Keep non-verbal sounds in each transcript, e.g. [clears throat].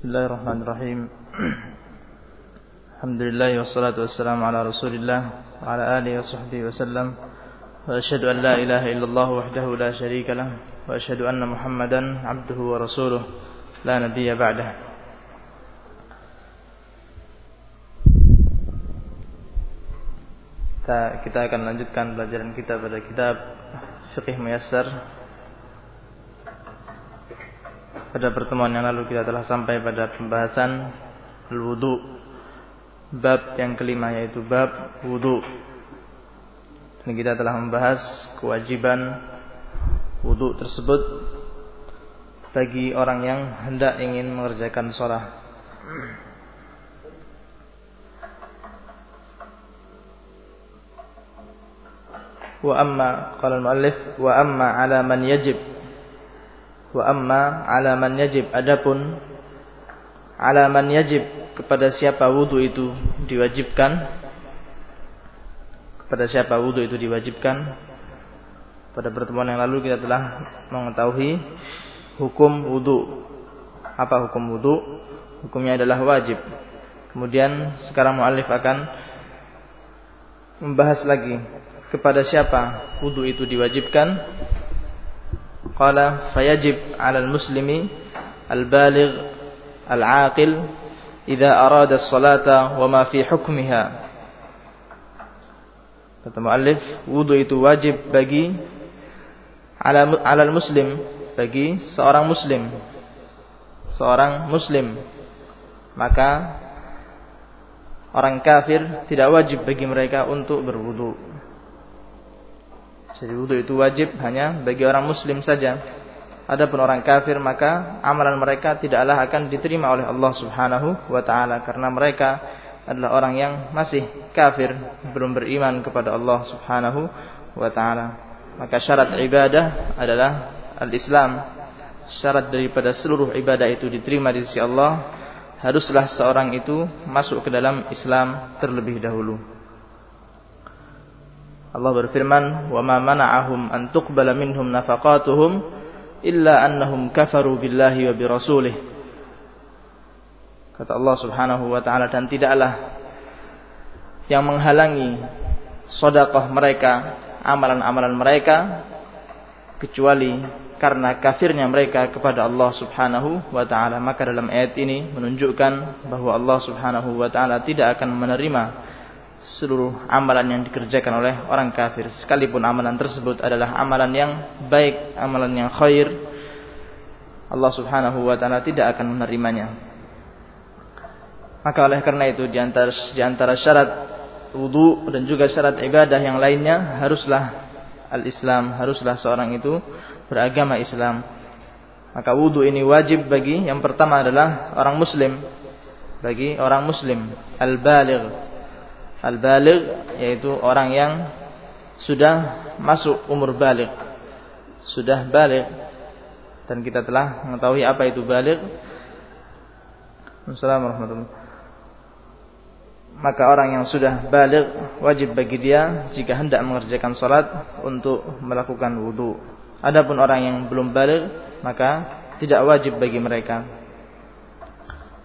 Bismillahirrahmanirrahim Alhamdulillah wassalatu wassalamu ala rasulillah Wa ala alihi wa sahbihi wa sallam Wa ashadu an la ilaha illallah wahdahu la sharika lah Wa ashadu anna muhammadan abduhu wa rasuluh La nabiya ba'dah kita, kita akan lanjutkan pelajaran kita pada kitab Fiqh Muyassar Pada pertemuan yang lalu kita telah sampai pada pembahasan Al-Wudu. Bab yang kelima yaitu bab Wudu. Dan kita telah membahas kewajiban Wudu tersebut Bagi orang yang hendak ingin mengerjakan sholat. Wa amma qala al-muallif wa amma ala man yajib wa amma ala man yajib. Adapun ala man yajib kepada siapa wudu itu diwajibkan kepada siapa wudu itu diwajibkan pada pertemuan yang lalu kita telah mengetahui hukum wudu. Apa hukum wudu? Hukumnya adalah wajib. Kemudian sekarang muallif akan membahas lagi kepada siapa wudu itu diwajibkan qala fayajib 'alal muslimi al-baligh al-'aqil idza arada as-salata wa ma fi hukmiha. Kata muallif wudu itu wajib bagi 'alal muslim bagi seorang muslim. Seorang muslim. Maka orang kafir tidak wajib bagi mereka untuk berwudu jadi wudhu itu wajib hanya bagi orang muslim saja. Adapun orang kafir maka amalan mereka tidaklah akan diterima oleh Allah Subhanahu wa taala karena mereka adalah orang yang masih kafir, belum beriman kepada Allah Subhanahu wa taala. Maka syarat ibadah adalah al-Islam. Syarat daripada seluruh ibadah itu diterima di sisi Allah haruslah seorang itu masuk ke dalam Islam terlebih dahulu. Allah berfirman, "Wa ma mana'ahum an tuqbala minhum nafaqatuhum illa annahum kafaru billahi wa bi rasulih." Kata Allah Subhanahu wa taala dan tidaklah yang menghalangi sedekah mereka, amalan-amalan mereka kecuali karena kafirnya mereka kepada Allah Subhanahu wa taala. Maka dalam ayat ini menunjukkan bahwa Allah Subhanahu wa taala tidak akan menerima seluruh amalan yang dikerjakan oleh orang kafir sekalipun amalan tersebut adalah amalan yang baik, amalan yang khair Allah Subhanahu wa taala tidak akan menerimanya. Maka oleh karena itu di antara di antara syarat wudu dan juga syarat ibadah yang lainnya haruslah al-Islam, haruslah seorang itu beragama Islam. Maka wudu ini wajib bagi yang pertama adalah orang muslim. Bagi orang muslim al-baligh Al-baligh yaitu orang yang sudah masuk umur baligh. Sudah baligh. Dan kita telah mengetahui apa itu baligh. Assalamualaikum Maka orang yang sudah baligh wajib bagi dia jika hendak mengerjakan salat untuk melakukan wudu. Adapun orang yang belum baligh maka tidak wajib bagi mereka.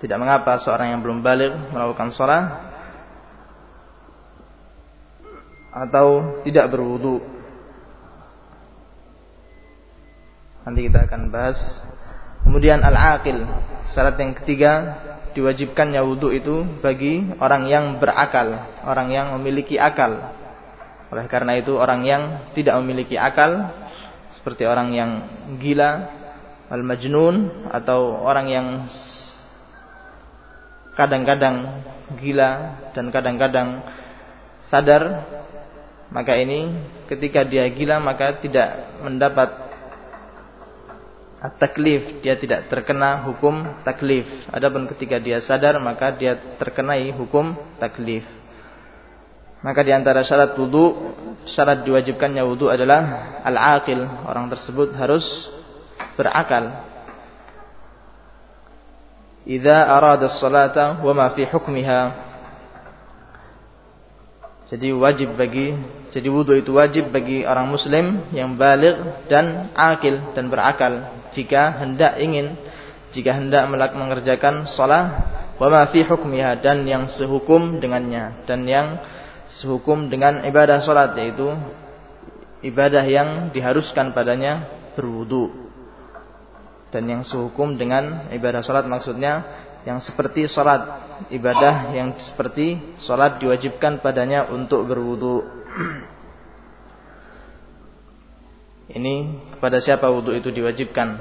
Tidak mengapa seorang yang belum baligh melakukan salat atau tidak berwudu. Nanti kita akan bahas. Kemudian al-aqil, syarat yang ketiga diwajibkannya wudu itu bagi orang yang berakal, orang yang memiliki akal. Oleh karena itu orang yang tidak memiliki akal seperti orang yang gila, al-majnun atau orang yang kadang-kadang gila dan kadang-kadang sadar maka ini ketika dia gila maka tidak mendapat taklif. Dia tidak terkena hukum taklif. Adapun ketika dia sadar maka dia terkenai hukum taklif. Maka di antara syarat wudu syarat diwajibkannya wudu adalah al-aqil. Orang tersebut harus berakal. Idza arada as-salata wa ma fi hukmiha jadi wajib bagi jadi wudhu itu wajib bagi orang muslim yang balik dan akil dan berakal. Jika hendak ingin jika hendak mengerjakan salat wa ma fi hukmiha dan yang sehukum dengannya dan yang sehukum dengan ibadah salat yaitu ibadah yang diharuskan padanya berwudu. Dan yang sehukum dengan ibadah salat maksudnya yang seperti salat ibadah yang seperti salat diwajibkan padanya untuk berwudu ini kepada siapa wudu itu diwajibkan?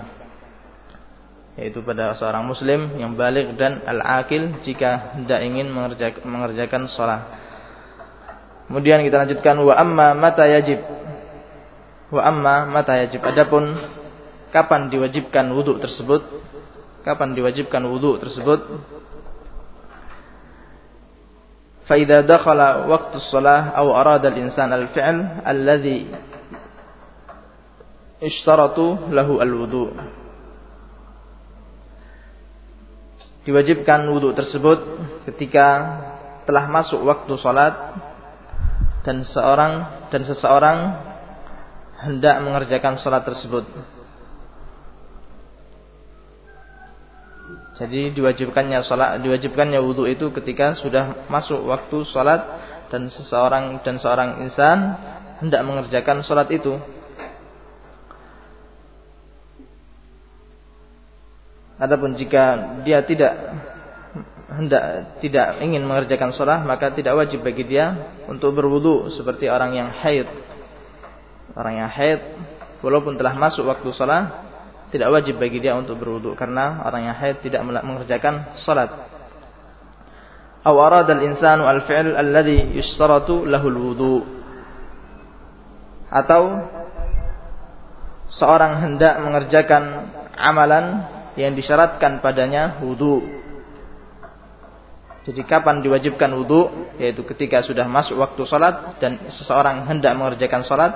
Yaitu pada seorang muslim yang balik dan al-akil jika hendak ingin mengerjakan, mengerjakan sholat. Kemudian kita lanjutkan wa amma mata yajib. Wa amma mata yajib. Adapun kapan diwajibkan wudu tersebut? Kapan diwajibkan wudu tersebut? فإذا دخل وقت الصلاة أو أراد الإنسان الفعل الذي ishtaratu lahu al-wudu. Diwajibkan wudu tersebut ketika telah masuk waktu salat dan seorang dan seseorang hendak mengerjakan salat tersebut. Jadi diwajibkannya salat, diwajibkannya wudu itu ketika sudah masuk waktu salat dan seseorang dan seorang insan hendak mengerjakan salat itu. Adapun jika dia tidak hendak tidak ingin mengerjakan sholat maka tidak wajib bagi dia untuk berwudu seperti orang yang haid. Orang yang haid walaupun telah masuk waktu sholat tidak wajib bagi dia untuk berwudu karena orang yang haid tidak mengerjakan sholat. Aw arada al-insanu al-fi'l alladhi yushtaratu lahu al-wudu. Atau seorang hendak mengerjakan amalan yang disyaratkan padanya wudu. Jadi kapan diwajibkan wudu? Yaitu ketika sudah masuk waktu salat dan seseorang hendak mengerjakan salat.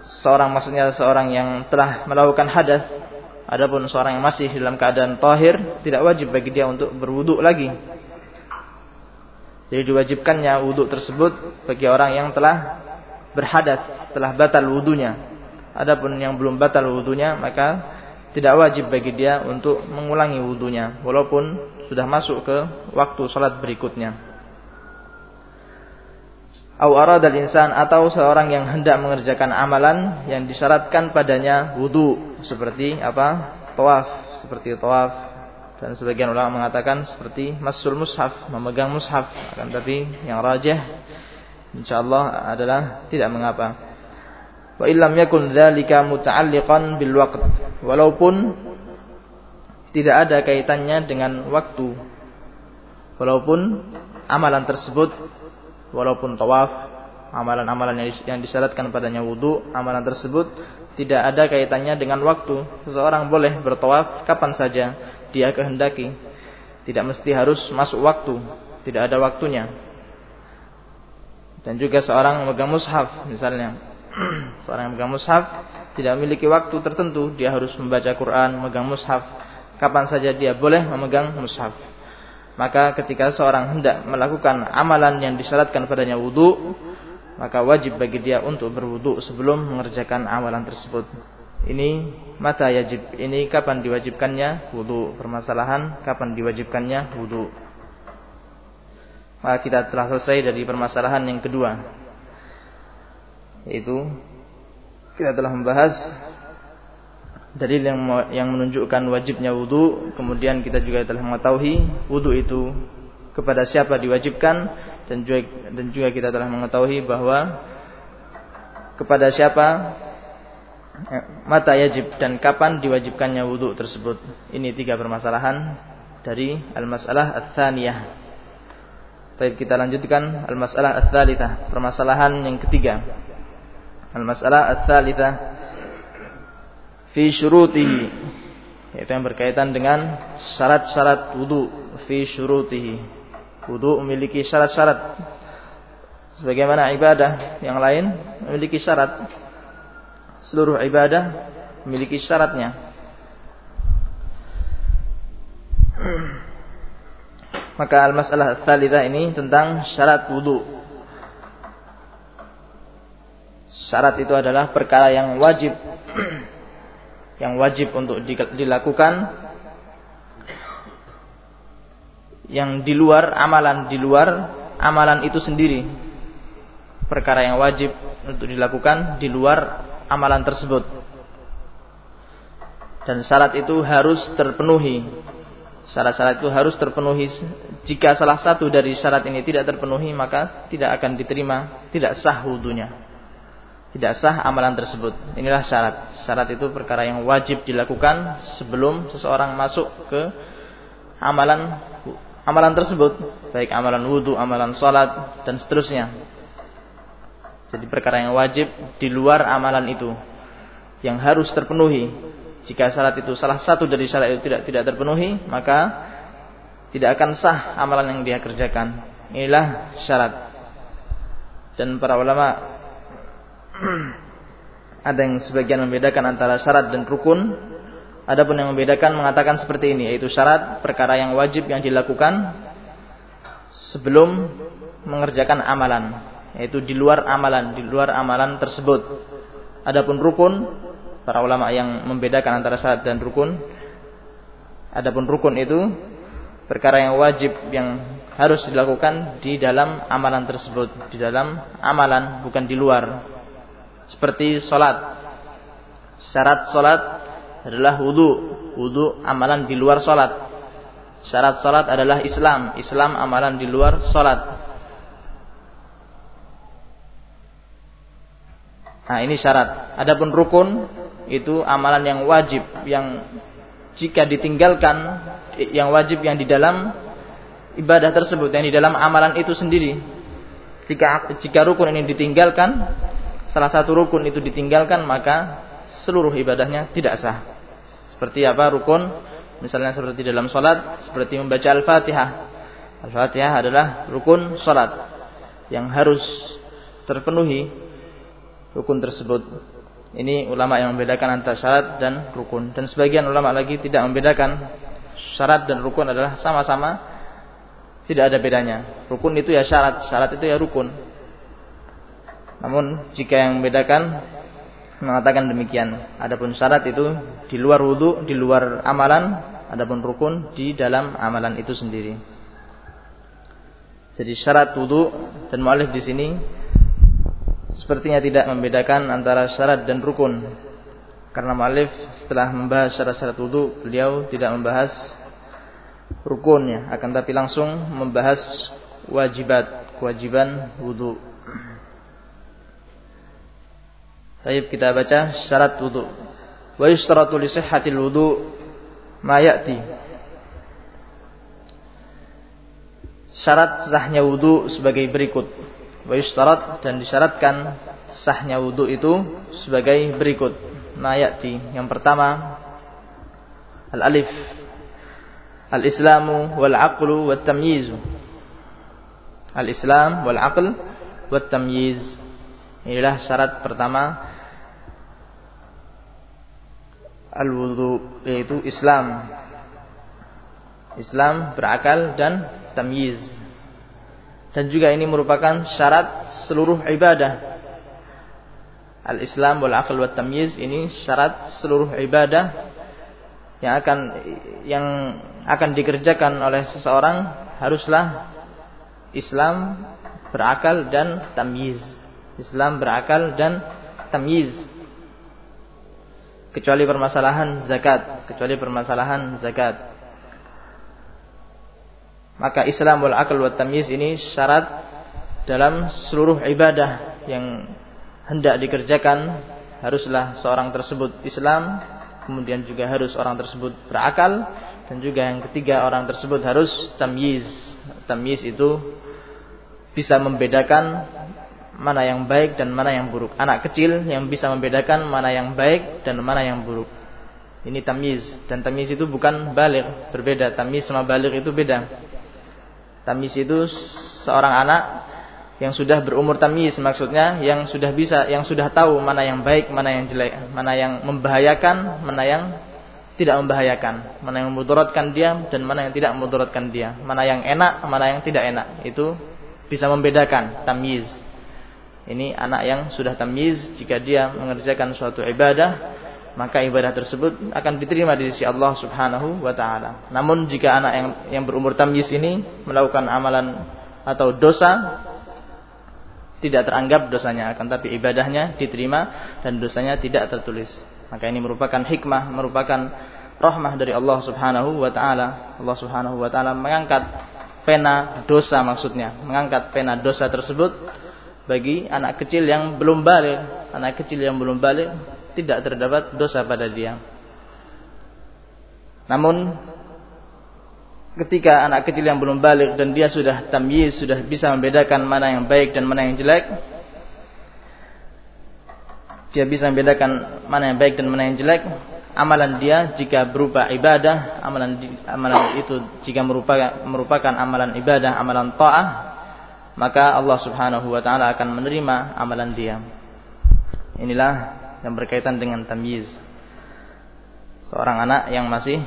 Seorang maksudnya seorang yang telah melakukan hadas. Adapun seorang yang masih dalam keadaan tahir tidak wajib bagi dia untuk berwudu lagi. Jadi diwajibkannya wudu tersebut bagi orang yang telah berhadas, telah batal wudunya. Adapun yang belum batal wudunya maka tidak wajib bagi dia untuk mengulangi wudhunya walaupun sudah masuk ke waktu salat berikutnya. Au arada insan atau seorang yang hendak mengerjakan amalan yang disyaratkan padanya wudhu seperti apa? tawaf, seperti tawaf dan sebagian ulama mengatakan seperti masul mushaf, memegang mushaf akan tapi yang rajih insyaallah adalah tidak mengapa. Wa illam yakun dzalika muta'alliqan bil waqt. Walaupun tidak ada kaitannya dengan waktu. Walaupun amalan tersebut walaupun tawaf, amalan-amalan yang disyaratkan padanya wudu, amalan tersebut tidak ada kaitannya dengan waktu. Seseorang boleh bertawaf kapan saja dia kehendaki. Tidak mesti harus masuk waktu, tidak ada waktunya. Dan juga seorang memegang mushaf misalnya [clears throat] Seorang yang memegang mushaf tidak memiliki waktu tertentu, dia harus membaca Quran, memegang mushaf. Kapan saja dia boleh memegang mushaf. Maka ketika seorang hendak melakukan amalan yang disyaratkan padanya wudu, maka wajib bagi dia untuk berwudu sebelum mengerjakan amalan tersebut. Ini mata yajib. Ini kapan diwajibkannya wudu. Permasalahan kapan diwajibkannya wudu. Maka kita telah selesai dari permasalahan yang kedua yaitu kita telah membahas dalil yang yang menunjukkan wajibnya wudu, kemudian kita juga telah mengetahui wudu itu kepada siapa diwajibkan dan juga dan juga kita telah mengetahui bahwa kepada siapa eh, mata yajib dan kapan diwajibkannya wudu tersebut. Ini tiga permasalahan dari al-masalah ats-tsaniyah. Baik kita lanjutkan al-masalah ats-tsalitsah, permasalahan yang ketiga. Al-mas'alah ats-tsalitsah fi syurutihi yaitu yang berkaitan dengan syarat-syarat wudu fi syurutihi. Wudu memiliki syarat-syarat sebagaimana ibadah yang lain memiliki syarat. Seluruh ibadah memiliki syaratnya. Maka al-mas'alah ats-tsalitsah ini tentang syarat wudu. Syarat itu adalah perkara yang wajib yang wajib untuk dilakukan yang di luar amalan di luar amalan itu sendiri. Perkara yang wajib untuk dilakukan di luar amalan tersebut. Dan syarat itu harus terpenuhi. Syarat-syarat itu harus terpenuhi. Jika salah satu dari syarat ini tidak terpenuhi maka tidak akan diterima tidak sah wudhunya tidak sah amalan tersebut. Inilah syarat. Syarat itu perkara yang wajib dilakukan sebelum seseorang masuk ke amalan amalan tersebut. Baik amalan wudhu amalan salat dan seterusnya. Jadi perkara yang wajib di luar amalan itu. Yang harus terpenuhi. Jika syarat itu salah satu dari syarat itu tidak tidak terpenuhi, maka tidak akan sah amalan yang dia kerjakan. Inilah syarat. Dan para ulama ada yang sebagian membedakan antara syarat dan rukun. Adapun yang membedakan mengatakan seperti ini, yaitu syarat perkara yang wajib yang dilakukan sebelum mengerjakan amalan, yaitu di luar amalan, di luar amalan tersebut. Adapun rukun para ulama yang membedakan antara syarat dan rukun. Adapun rukun itu perkara yang wajib yang harus dilakukan di dalam amalan tersebut, di dalam amalan bukan di luar. Seperti salat. Syarat salat adalah wudu, wudu amalan di luar salat. Syarat salat adalah Islam, Islam amalan di luar salat. Nah, ini syarat. Adapun rukun itu amalan yang wajib yang jika ditinggalkan yang wajib yang di dalam ibadah tersebut yang di dalam amalan itu sendiri jika jika rukun ini ditinggalkan salah satu rukun itu ditinggalkan maka seluruh ibadahnya tidak sah seperti apa rukun misalnya seperti dalam salat seperti membaca al-fatihah al-fatihah adalah rukun salat yang harus terpenuhi rukun tersebut ini ulama yang membedakan antara syarat dan rukun. Dan sebagian ulama lagi tidak membedakan syarat dan rukun adalah sama-sama tidak ada bedanya. Rukun itu ya syarat, syarat itu ya rukun. Namun jika yang membedakan mengatakan demikian. Adapun syarat itu di luar wudhu, di luar amalan. Adapun rukun di dalam amalan itu sendiri. Jadi syarat wudhu dan mu'alif di sini sepertinya tidak membedakan antara syarat dan rukun. Karena Ma'alif setelah membahas syarat-syarat wudhu, beliau tidak membahas rukunnya, akan tapi langsung membahas wajibat, kewajiban wudhu. Baik kita baca syarat wudhu. Wa yustaratu li sihhatil wudhu ma ya'ti. Syarat sahnya wudhu sebagai berikut wa yushtarat dan disyaratkan sahnya wudu itu sebagai berikut. Mayati yang pertama al-alif al-islamu wal aqlu wat tamyiz. Al-islam wal aql wat tamyiz. Inilah syarat pertama al-wudu yaitu Islam. Islam berakal dan tamyiz dan juga ini merupakan syarat seluruh ibadah. Al-Islam wal aql wat tamyiz ini syarat seluruh ibadah yang akan yang akan dikerjakan oleh seseorang haruslah Islam berakal dan tamyiz. Islam berakal dan tamyiz. Kecuali permasalahan zakat, kecuali permasalahan zakat. Maka Islam wal akal wa tamyiz ini syarat dalam seluruh ibadah yang hendak dikerjakan haruslah seorang tersebut Islam kemudian juga harus orang tersebut berakal dan juga yang ketiga orang tersebut harus tamyiz. Tamyiz itu bisa membedakan mana yang baik dan mana yang buruk anak kecil yang bisa membedakan mana yang baik dan mana yang buruk ini tamyiz dan tamyiz itu bukan balik berbeda tamyiz sama balik itu beda Tamis itu seorang anak yang sudah berumur tamis maksudnya yang sudah bisa yang sudah tahu mana yang baik mana yang jelek mana yang membahayakan mana yang tidak membahayakan mana yang memudaratkan dia dan mana yang tidak memudaratkan dia mana yang enak mana yang tidak enak itu bisa membedakan tamyiz ini anak yang sudah tamyiz jika dia mengerjakan suatu ibadah maka ibadah tersebut akan diterima di sisi Allah Subhanahu wa taala. Namun jika anak yang yang berumur tamyiz ini melakukan amalan atau dosa tidak teranggap dosanya akan tapi ibadahnya diterima dan dosanya tidak tertulis. Maka ini merupakan hikmah, merupakan rahmah dari Allah Subhanahu wa taala. Allah Subhanahu wa taala mengangkat pena dosa maksudnya, mengangkat pena dosa tersebut bagi anak kecil yang belum balik, anak kecil yang belum balik tidak terdapat dosa pada dia. Namun ketika anak kecil yang belum balik dan dia sudah tamyiz, sudah bisa membedakan mana yang baik dan mana yang jelek, dia bisa membedakan mana yang baik dan mana yang jelek, amalan dia jika berupa ibadah, amalan amalan itu jika merupakan merupakan amalan ibadah, amalan taat, maka Allah Subhanahu wa taala akan menerima amalan dia. Inilah yang berkaitan dengan tamyiz. Seorang anak yang masih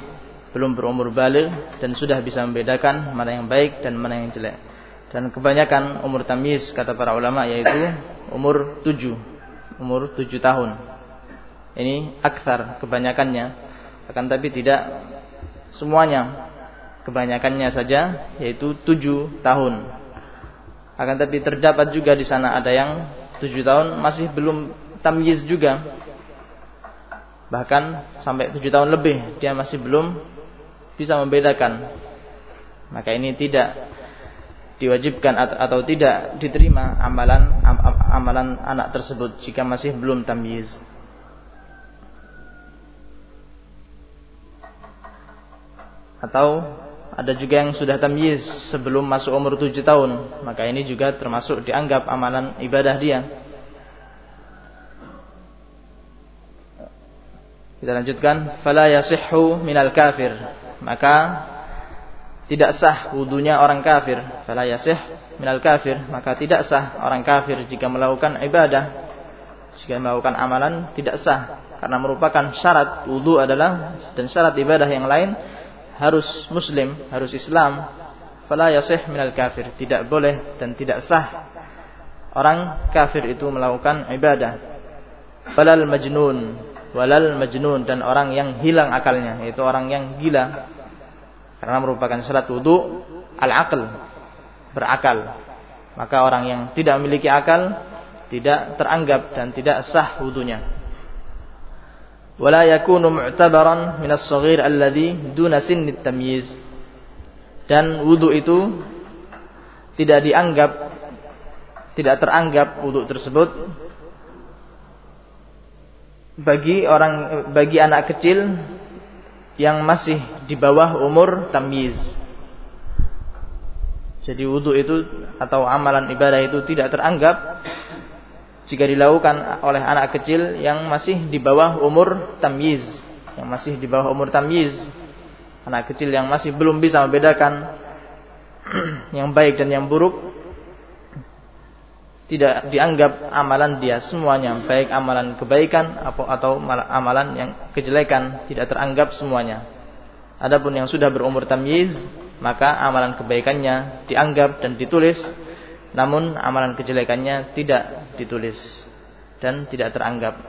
belum berumur balik dan sudah bisa membedakan mana yang baik dan mana yang jelek. Dan kebanyakan umur tamyiz kata para ulama yaitu umur 7, umur 7 tahun. Ini akthar kebanyakannya akan tapi tidak semuanya kebanyakannya saja yaitu 7 tahun. Akan tapi terdapat juga di sana ada yang 7 tahun masih belum tamyiz juga. Bahkan sampai tujuh tahun lebih dia masih belum bisa membedakan. Maka ini tidak diwajibkan atau, tidak diterima amalan amalan anak tersebut jika masih belum tamyiz. Atau ada juga yang sudah tamyiz sebelum masuk umur tujuh tahun, maka ini juga termasuk dianggap amalan ibadah dia. Kita lanjutkan, fala yasihhu minal kafir. Maka tidak sah wudunya orang kafir. Fala yasih minal kafir, maka tidak sah orang kafir jika melakukan ibadah, jika melakukan amalan tidak sah karena merupakan syarat wudu adalah dan syarat ibadah yang lain harus muslim, harus Islam. Fala yasih minal kafir, tidak boleh dan tidak sah orang kafir itu melakukan ibadah. Falal majnun walal majnun dan orang yang hilang akalnya yaitu orang yang gila karena merupakan syarat wudu al-aql berakal maka orang yang tidak memiliki akal tidak teranggap dan tidak sah wudunya wala yakunu mu'tabaran min as-saghir alladhi duna sinni tamyiz dan wudu itu tidak dianggap tidak teranggap wudu tersebut bagi orang bagi anak kecil yang masih di bawah umur tamyiz. Jadi wudhu itu atau amalan ibadah itu tidak teranggap jika dilakukan oleh anak kecil yang masih di bawah umur tamyiz, yang masih di bawah umur tamyiz. Anak kecil yang masih belum bisa membedakan [clears throat] yang baik dan yang buruk. Tidak dianggap amalan dia semuanya baik amalan kebaikan atau amalan yang kejelekan. Tidak teranggap semuanya. Adapun yang sudah berumur tamyiz maka amalan kebaikannya dianggap dan ditulis. Namun amalan kejelekannya tidak ditulis dan tidak teranggap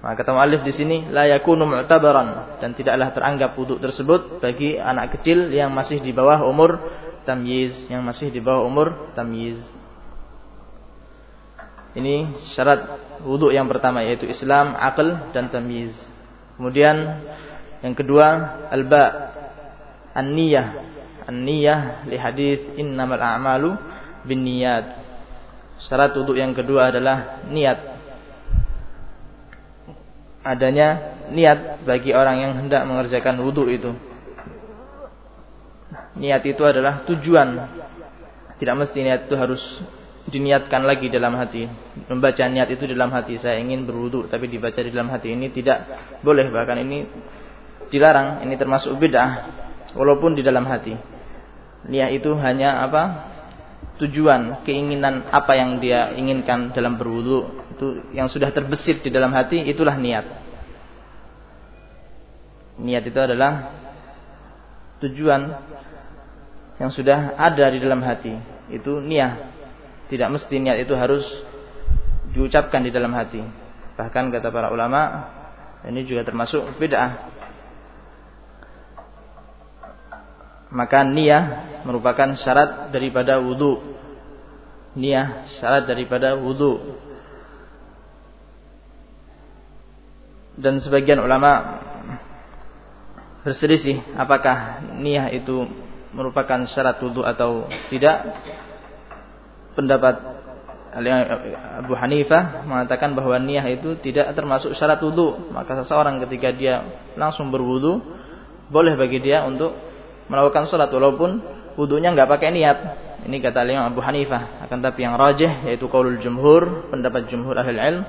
maka kata muallif di sini la yakunu mu'tabaran dan tidaklah teranggap wudhu tersebut bagi anak kecil yang masih di bawah umur tamyiz yang masih di bawah umur tamyiz ini syarat wudhu yang pertama yaitu Islam, akal dan tamyiz. Kemudian yang kedua alba an-niyah. An-niyah li hadis innamal a'malu binniyat. Syarat wudhu yang kedua adalah niat. Adanya niat bagi orang yang hendak mengerjakan wudhu itu. Niat itu adalah tujuan. Tidak mesti niat itu harus diniatkan lagi dalam hati. Membaca niat itu dalam hati. Saya ingin berwudu tapi dibaca di dalam hati ini tidak boleh. Bahkan ini dilarang. Ini termasuk bid'ah. Walaupun di dalam hati. Niat itu hanya apa? Tujuan, keinginan apa yang dia inginkan dalam berwudu itu yang sudah terbesit di dalam hati itulah niat. Niat itu adalah tujuan yang sudah ada di dalam hati. Itu niat tidak mesti niat itu harus diucapkan di dalam hati. Bahkan kata para ulama, Ini juga termasuk bid'ah. Maka niat merupakan syarat daripada wudu. Niat syarat daripada wudu. Dan sebagian ulama berselisih apakah niat itu merupakan syarat wudu atau tidak. Pendapat Abu Hanifah mengatakan bahwa niat itu tidak termasuk syarat wudhu. Maka seseorang ketika dia langsung berwudhu, boleh bagi dia untuk melakukan sholat walaupun wudhunya nggak pakai niat. Ini kata Imam Abu Hanifah. Akan tapi yang rajih yaitu kaulul jumhur, pendapat jumhur ahli ilm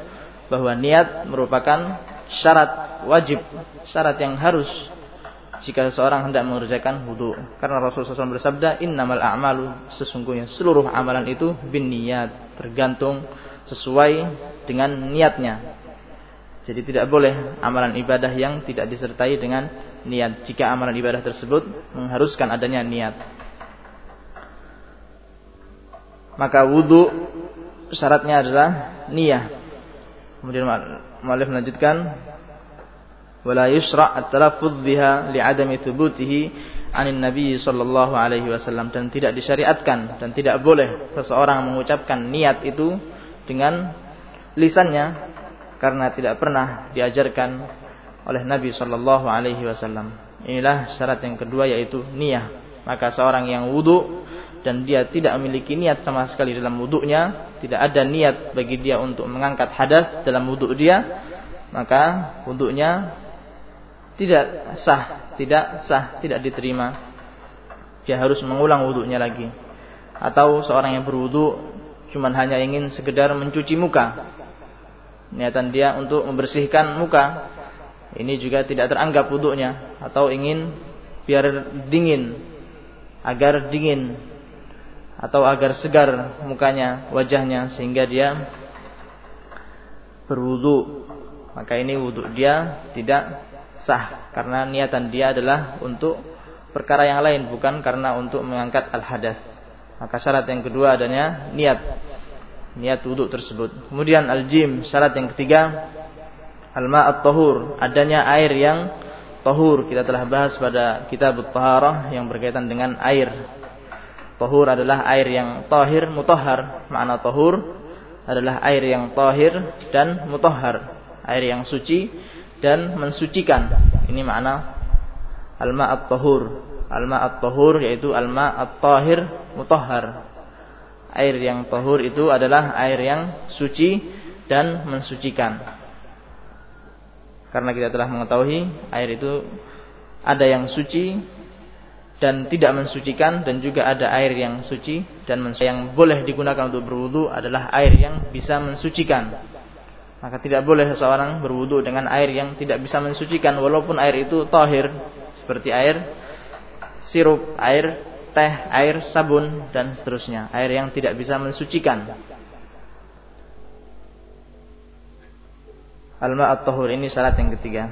bahwa niat merupakan syarat wajib, syarat yang harus jika seseorang hendak mengerjakan wudhu. Karena Rasulullah SAW bersabda, Innamal a'malu sesungguhnya seluruh amalan itu bin niat tergantung sesuai dengan niatnya. Jadi tidak boleh amalan ibadah yang tidak disertai dengan niat. Jika amalan ibadah tersebut mengharuskan adanya niat. Maka wudhu syaratnya adalah niat. Kemudian Mu'alif melanjutkan wala yusra' at-talaffuz biha li'adami thubutihi anin nabi sallallahu alaihi wasallam dan tidak disyariatkan dan tidak boleh seseorang mengucapkan niat itu dengan lisannya karena tidak pernah diajarkan oleh Nabi sallallahu alaihi wasallam. Inilah syarat yang kedua yaitu niat. Maka seorang yang wudu dan dia tidak memiliki niat sama sekali dalam wudhunya, tidak ada niat bagi dia untuk mengangkat hadas dalam wudhu dia, maka wudhunya tidak sah, tidak sah, tidak diterima. Dia harus mengulang wudhunya lagi. Atau seorang yang berwudhu cuma hanya ingin sekedar mencuci muka. Niatan dia untuk membersihkan muka. Ini juga tidak teranggap wudhunya. Atau ingin biar dingin. Agar dingin. Atau agar segar mukanya, wajahnya. Sehingga dia berwudhu. Maka ini wudhu dia tidak sah karena niatan dia adalah untuk perkara yang lain bukan karena untuk mengangkat al-hadas. Maka syarat yang kedua adanya niat. Niat wudhu tersebut. Kemudian al-jim, syarat yang ketiga al-ma'at tahur, adanya air yang tahur. Kita telah bahas pada kitab taharah yang berkaitan dengan air. Tahur adalah air yang tahir mutahhar. Makna tahur adalah air yang tahir dan mutahhar. Air yang suci dan mensucikan. Ini makna al-ma'at tahur. Al-ma'at tahur yaitu al-ma'at tahir mutahhar. Air yang tahur itu adalah air yang suci dan mensucikan. Karena kita telah mengetahui air itu ada yang suci dan tidak mensucikan dan juga ada air yang suci dan yang boleh digunakan untuk berwudu adalah air yang bisa mensucikan maka tidak boleh seseorang berwudu dengan air yang tidak bisa mensucikan walaupun air itu tahir seperti air sirup, air teh, air sabun dan seterusnya. Air yang tidak bisa mensucikan. Al-ma'at tahur ini syarat yang ketiga.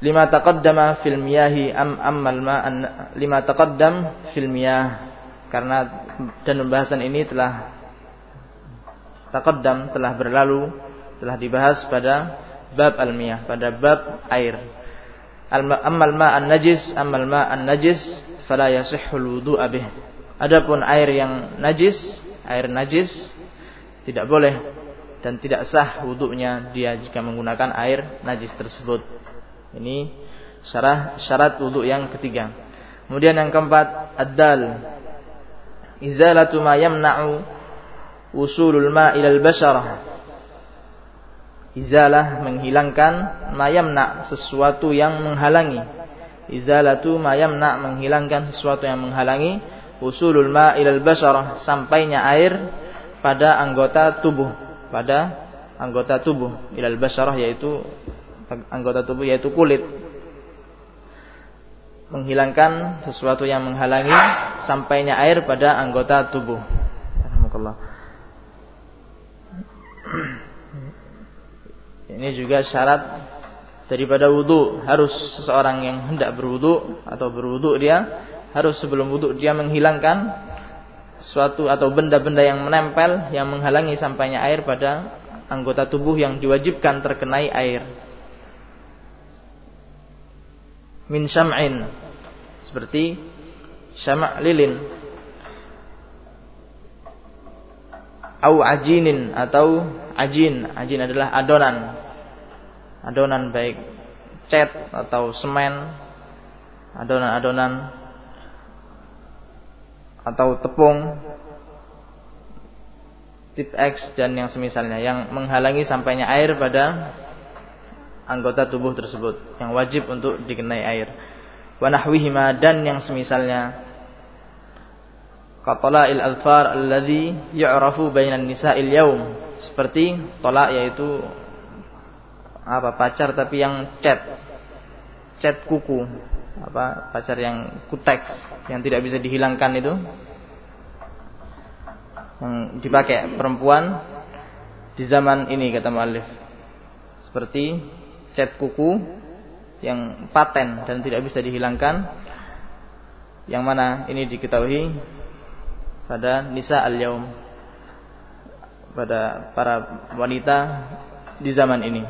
Lima taqaddama fil miyahi am ammal ma'an lima taqaddam fil miyah karena dan pembahasan ini telah taqaddam telah berlalu telah dibahas pada bab al-miyah, pada bab air. Ammal ma'an najis, ammal ma'an najis fala yasihhul wudu'a bih. Adapun air yang najis, air najis tidak boleh dan tidak sah wudhunya dia jika menggunakan air najis tersebut. Ini syarat syarat wudhu yang ketiga. Kemudian yang keempat, ad-dal. Izalatu ma yamna'u usulul ma' ila al-basharah Izalah menghilangkan mayamna sesuatu yang menghalangi. Izalatu mayamna menghilangkan sesuatu yang menghalangi usulul ma ilal basharah sampainya air pada anggota tubuh pada anggota tubuh ilal basharah yaitu anggota tubuh yaitu kulit menghilangkan sesuatu yang menghalangi sampainya air pada anggota tubuh. Ini juga syarat daripada wudhu. Harus seseorang yang hendak berwudhu atau berwudhu dia harus sebelum wudhu dia menghilangkan suatu atau benda-benda yang menempel yang menghalangi sampainya air pada anggota tubuh yang diwajibkan terkenai air. min syam'in. Seperti syama' lilin. Au ajinin atau ajin. Ajin adalah adonan. Adonan baik cat atau semen. Adonan-adonan atau tepung tip X dan yang semisalnya yang menghalangi sampainya air pada anggota tubuh tersebut yang wajib untuk dikenai air. Wa nahwihima dan yang semisalnya qatala'il alfar alladhi yu'rafu bainan nisa'il yaum. Seperti tolak yaitu apa pacar tapi yang cat cat kuku apa pacar yang kuteks yang tidak bisa dihilangkan itu. Yang dipakai perempuan di zaman ini kata muallif. Seperti cat kuku yang paten dan tidak bisa dihilangkan. Yang mana ini diketahui pada nisa al-yaum pada para wanita di zaman ini.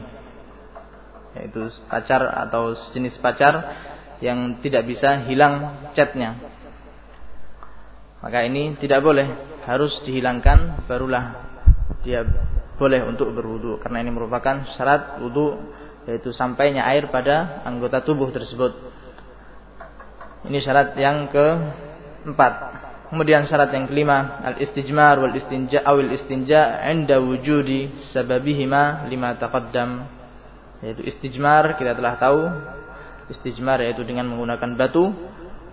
Yaitu pacar atau sejenis pacar yang tidak bisa hilang catnya. Maka ini tidak boleh, harus dihilangkan barulah dia boleh untuk berwudu karena ini merupakan syarat wudu yaitu sampainya air pada anggota tubuh tersebut. Ini syarat yang keempat. Kemudian syarat yang kelima, al-istijmar wal istinja awil istinja 'inda wujudi sababihima lima taqaddam. Yaitu istijmar kita telah tahu istijmar yaitu dengan menggunakan batu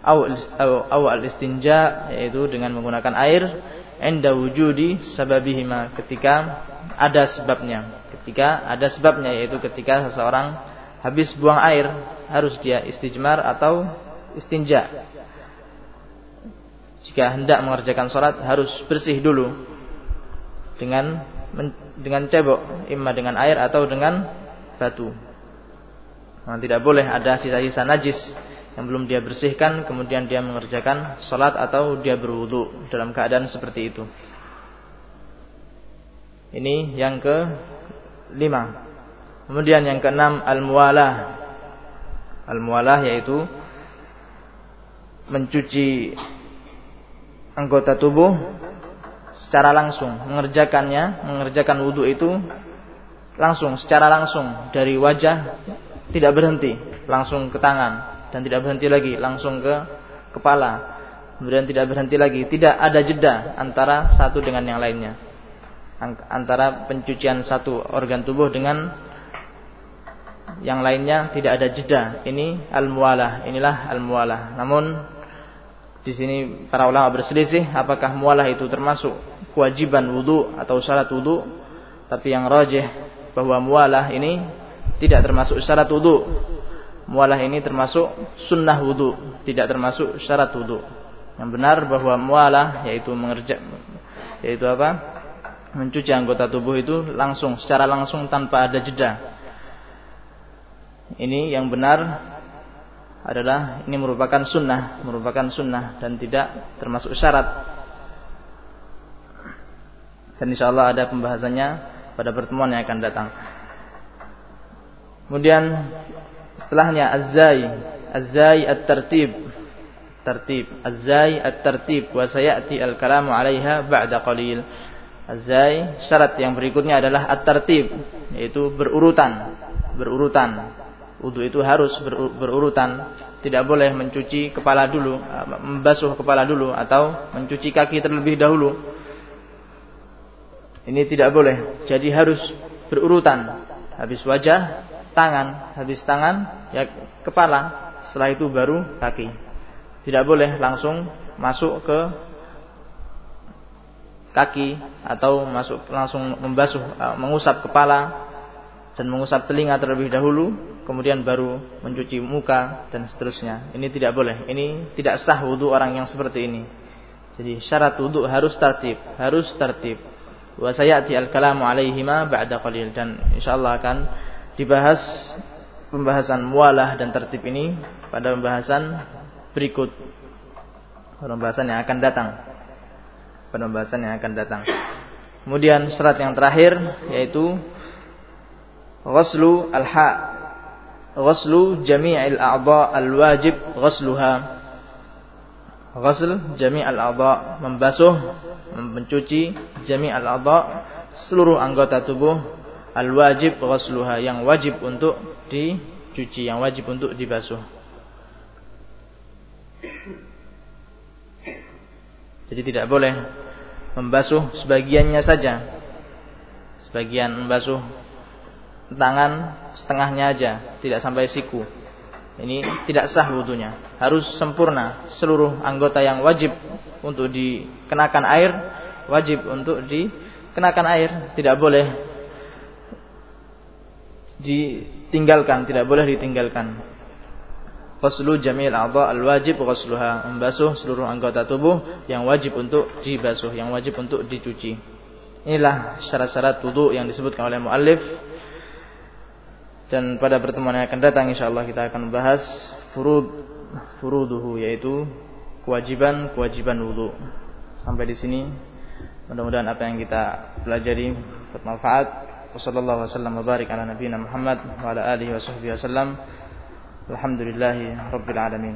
au al istinja yaitu dengan menggunakan air enda wujudi sababihima ketika ada sebabnya. Ketika ada sebabnya yaitu ketika seseorang habis buang air harus dia istijmar atau istinja. Jika hendak mengerjakan sholat harus bersih dulu dengan dengan cebok imma dengan air atau dengan batu Nah, tidak boleh ada sisa-sisa najis yang belum dia bersihkan kemudian dia mengerjakan sholat atau dia berwudu dalam keadaan seperti itu. Ini yang ke lima. Kemudian yang keenam al-muwalah. Al-muwalah yaitu mencuci anggota tubuh secara langsung, mengerjakannya, mengerjakan wudu itu langsung, secara langsung dari wajah tidak berhenti langsung ke tangan dan tidak berhenti lagi langsung ke kepala kemudian tidak berhenti lagi. Tidak ada jeda antara satu dengan yang lainnya. Antara pencucian satu organ tubuh dengan yang lainnya tidak ada jeda. Ini al-mualah inilah al-mualah. Namun di sini para ulama berselisih apakah mualah itu termasuk kewajiban wudu atau syarat wudu. Tapi yang rajih bahwa mualah ini tidak termasuk syarat wudhu. Mualah ini termasuk sunnah wudhu, tidak termasuk syarat wudhu. Yang benar bahwa mualah yaitu mengerja, yaitu apa? Mencuci anggota tubuh itu langsung, secara langsung tanpa ada jeda. Ini yang benar adalah ini merupakan sunnah, merupakan sunnah dan tidak termasuk syarat. Dan insya Allah ada pembahasannya pada pertemuan yang akan datang. Kemudian setelahnya az-zai, az-zai at-tartib. Tertib. Az-zai at-tartib wa sayati al-kalamu 'alaiha ba'da qalil. Az-zai syarat yang berikutnya adalah at-tartib, yaitu berurutan. Berurutan. Wudu itu harus berurutan. Tidak boleh mencuci kepala dulu, membasuh kepala dulu atau mencuci kaki terlebih dahulu. Ini tidak boleh. Jadi harus berurutan. Habis wajah, tangan, habis tangan ya kepala, setelah itu baru kaki. Tidak boleh langsung masuk ke kaki atau masuk langsung membasuh uh, mengusap kepala dan mengusap telinga terlebih dahulu kemudian baru mencuci muka dan seterusnya. Ini tidak boleh. Ini tidak sah wudhu orang yang seperti ini. Jadi syarat wudhu harus tertib, harus tertib. Wa sayati al-kalamu alaihima ba'da qalil dan insyaallah akan dibahas pembahasan mualah dan tertib ini pada pembahasan berikut. Pembahasan yang akan datang. Pada pembahasan yang akan datang. Kemudian syarat yang terakhir yaitu ghuslu al-ha. Ghuslu jami'il a'dha al-wajib ghusluha ghusl jami'al a'dha membasuh mencuci jami'al a'dha seluruh anggota tubuh al-wajib ghusluha yang wajib untuk dicuci yang wajib untuk dibasuh jadi tidak boleh membasuh sebagiannya saja sebagian membasuh tangan setengahnya aja, tidak sampai siku. Ini tidak sah wudhunya. Harus sempurna seluruh anggota yang wajib untuk dikenakan air, wajib untuk dikenakan air, tidak boleh ditinggalkan, tidak boleh ditinggalkan. Ghuslu jamil a'dha al-wajib ghusluha, membasuh seluruh anggota tubuh yang wajib untuk dibasuh, yang wajib untuk dicuci. Inilah syarat-syarat wudu yang disebutkan oleh muallif dan pada pertemuan yang akan datang insyaallah kita akan membahas furud furuduhu yaitu kewajiban-kewajiban wudu. Sampai di sini mudah-mudahan apa yang kita pelajari bermanfaat. Wassallallahu wasallam wa barik ala nabiyina Muhammad wa ala alihi wa sahbihi wasallam. Alhamdulillahi rabbil alamin.